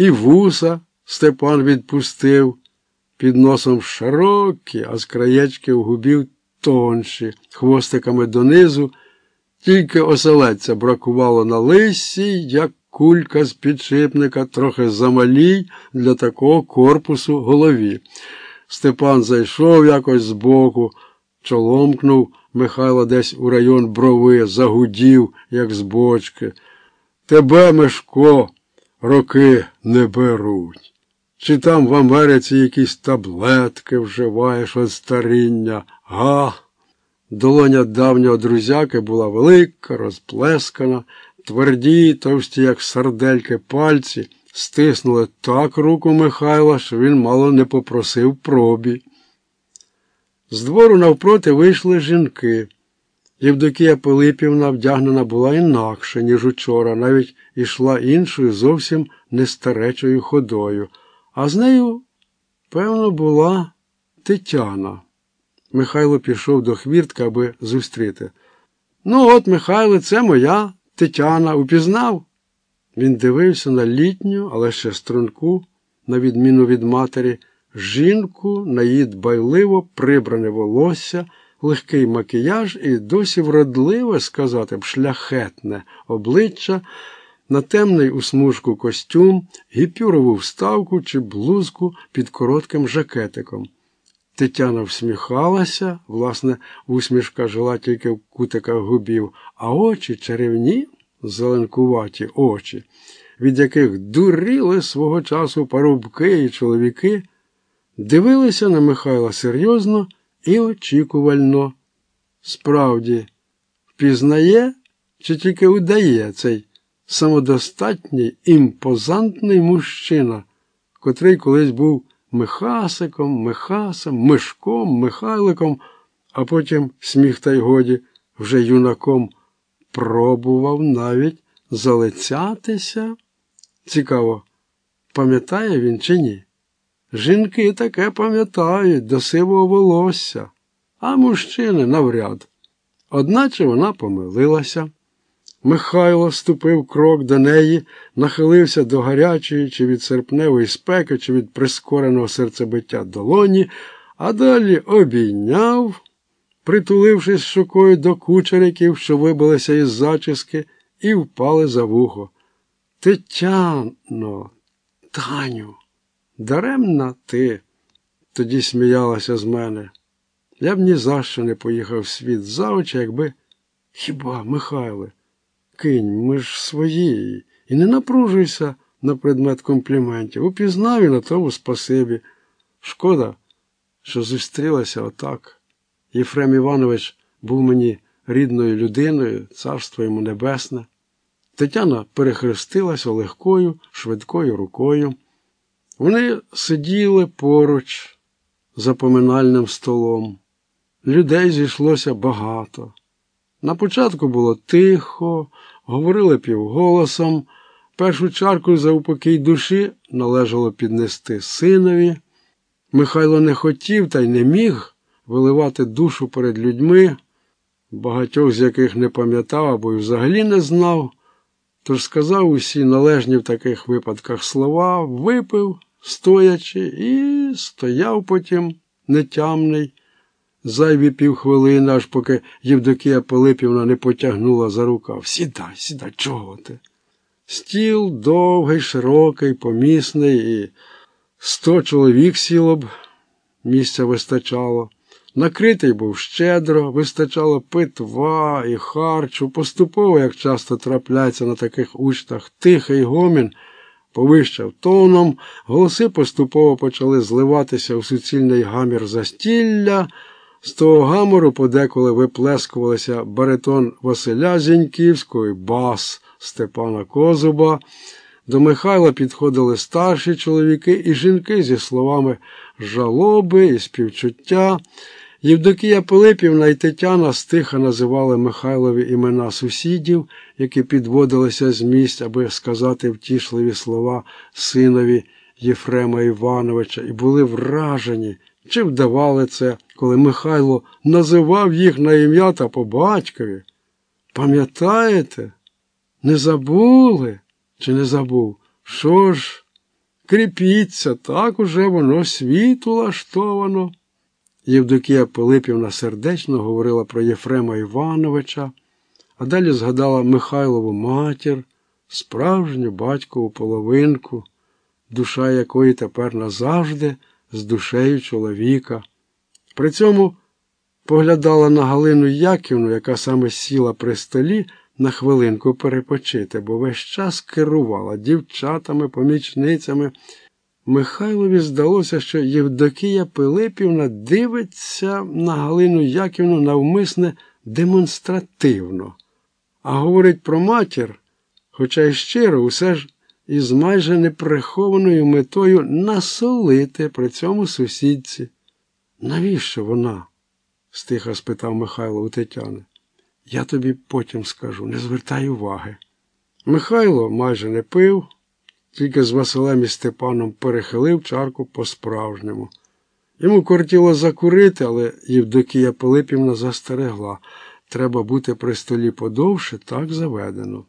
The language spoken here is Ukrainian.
і вуса Степан відпустив, під носом широкі, а з краєчків губів тонші, хвостиками донизу, тільки оселедця бракувало на лисі, як кулька з підшипника, трохи замалій для такого корпусу голові. Степан зайшов якось збоку, чоломкнув Михайло десь у район брови, загудів, як з бочки. Тебе, Мишко, роки не беруть. Чи там в Америці якісь таблетки вживаєш від старіння, га? Долоня давнього друзяки була велика, розплескана, тверді, товсті, як сардельки пальці, стиснули так руку Михайла, що він мало не попросив пробі. З двору навпроти вийшли жінки. Євдокія Пилипівна вдягнена була інакше, ніж учора, навіть ішла іншою, зовсім нестаречою ходою. А з нею, певно, була Тетяна. Михайло пішов до хвіртка, аби зустріти. Ну, от, Михайло, це моя Тетяна. Упізнав? Він дивився на літню, але ще струнку, на відміну від матері, жінку, на її дбайливо прибране волосся, легкий макіяж і досі вродливе сказати б шляхетне обличчя, на темний усмужку костюм, гіпюрову вставку чи блузку під коротким жакетиком. Тетяна всміхалася, власне, усмішка жила тільки в кутиках губів, а очі чарівні, зеленкуваті очі, від яких дуріли свого часу парубки і чоловіки, дивилися на Михайла серйозно і очікувально. Справді, впізнає чи тільки удає цей самодостатній, імпозантний мужчина, котрий колись був Михасиком, Михасом, Мишком, Михайликом, а потім, сміх та й годі, вже юнаком пробував навіть залицятися. Цікаво, пам'ятає він чи ні? Жінки таке пам'ятають до сивого волосся, а мужчини навряд. Одначе вона помилилася. Михайло ступив крок до неї, нахилився до гарячої, чи від серпневої спеки, чи від прискореного серцебиття долоні, а далі обійняв, притулившись щокою до кучериків, що вибилися із зачіски, і впали за вухо. Тетяно, Таню, даремна ти, тоді сміялася з мене. Я б ні за що не поїхав в світ за очі, якби хіба, Михайле? кинь, ми ж свої, і не напружуйся на предмет компліментів. Упізнав і на тому спасибі. Шкода, що зустрілася отак. Єфрем Іванович був мені рідною людиною, царство йому небесне. Тетяна перехрестилася легкою, швидкою рукою. Вони сиділи поруч за поминальним столом. Людей зійшлося багато. На початку було тихо, говорили півголосом. Першу чарку за упокій душі належало піднести синові. Михайло не хотів та й не міг виливати душу перед людьми, багатьох з яких не пам'ятав або й взагалі не знав. Тож сказав усі належні в таких випадках слова, випив, стоячи, і стояв потім нетямний зайві півхвилини, аж поки Євдокія Пилипівна не потягнула за рукав. Сідай, сідай, чого ти? Стіл довгий, широкий, помісний, і сто чоловік сіло б, місця вистачало. Накритий був щедро, вистачало питва і харчу, поступово, як часто трапляється на таких учтах, тихий гомін повищав тоном, голоси поступово почали зливатися у суцільний гамір застілля. З того гамору подеколи виплескувалися баритон Василя Зіньківського бас Степана Козуба. До Михайла підходили старші чоловіки і жінки зі словами жалоби і співчуття. Євдокія Пилипівна і Тетяна стиха називали Михайлові імена сусідів, які підводилися з місць, аби сказати втішливі слова синові Єфрема Івановича, і були вражені. Чи вдавали це, коли Михайло називав їх на ім'я та по батькові? Пам'ятаєте? Не забули чи не забув? Що ж, Кріпіться, так уже воно світу лаштовано. Євдокія Пилипівна сердечно говорила про Єфрема Івановича, а далі згадала Михайлову матір, справжню батькову половинку, душа якої тепер назавжди з душею чоловіка. При цьому поглядала на Галину Яківну, яка саме сіла при столі на хвилинку перепочити, бо весь час керувала дівчатами, помічницями. Михайлові здалося, що Євдокія Пилипівна дивиться на Галину Яківну навмисне демонстративно, а говорить про матір, хоча й щиро, усе ж із майже неприхованою метою насолити при цьому сусідці. Навіщо вона? стиха спитав Михайло у Тетяни. Я тобі потім скажу, не звертай уваги. Михайло майже не пив, тільки з Василем і Степаном перехилив чарку по-справжньому. Йому кортіло закурити, але Євдокія Пилипівна застерегла. Треба бути при столі подовше, так заведено.